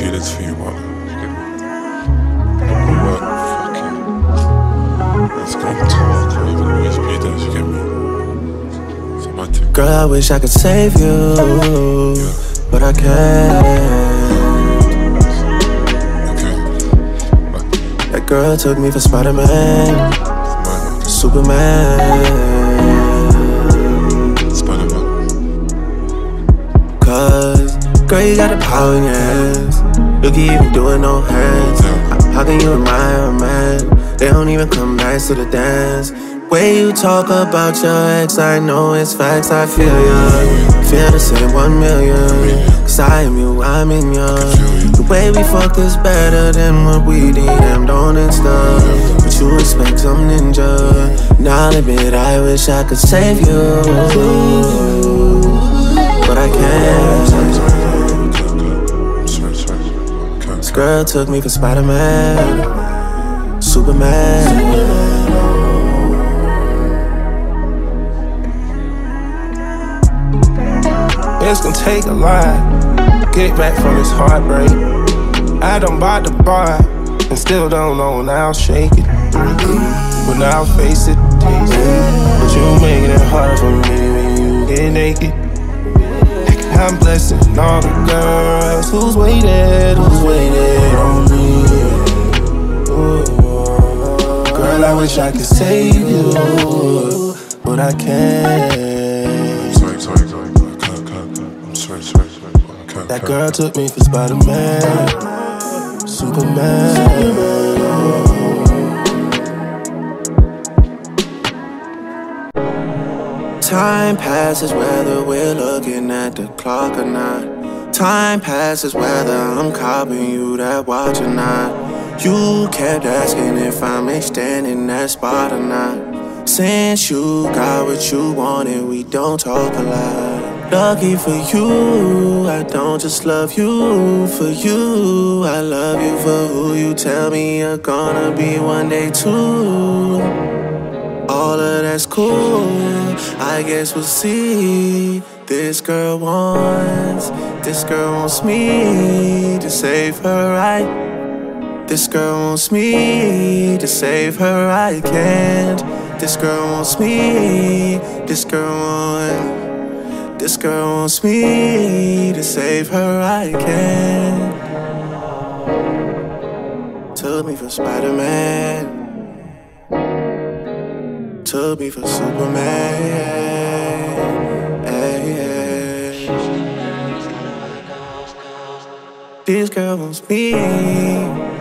words for you, man. No word, fucking. Let's go talk or even always be there, you get me? Mad. Girl, I wish I could save you, Yeah. but I can't. Okay. That girl took me for Spider Man, man, Superman. Girl, you got the power in your hands. You can even do it no hands. How- can you admire a man? They don't even come nice to the dance. Way you talk about your ex, I know it's facts, I feel ya. Feel the same one million. Cause I am you, I'm in ya. The way we fuck is better than what we DM'd on Insta. But you expect some ninja. Now I'll admit, I wish I could save you. But I can't. Girl took me for Spider Man, Superman. It's gonna take a lot. Get back from this heartbreak. I don't buy the bar and still don't know now I'll shake it. But now I'll face it. But you making it harder for me when you get naked. I'm blessing all the girls who's waited, who's waited on me. Ooh. Girl, I wish I could save you, but I can't. Sorry, sorry, sorry. I can't, can't, can't. I'm sorry, sorry, sorry. I can't, That girl took me for Spider Man, Superman. Time passes whether we're looking at the clock or not. Time passes whether I'm copying you that watch or not. You kept asking if I'm extending that spot or not. Since you got what you wanted, we don't talk a lot. Lucky for you, I don't just love you for you. I love you for who you tell me you're gonna be one day too. That's cool. I guess we'll see. This girl wants, this girl wants me to save her right. This girl wants me to save her. I can't. This girl wants me. This girl wants. This girl wants me to save her. I can't. Took me for Spider Man took me for Superman. Hey, yeah. This girl wants me.